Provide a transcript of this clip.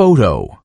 photo.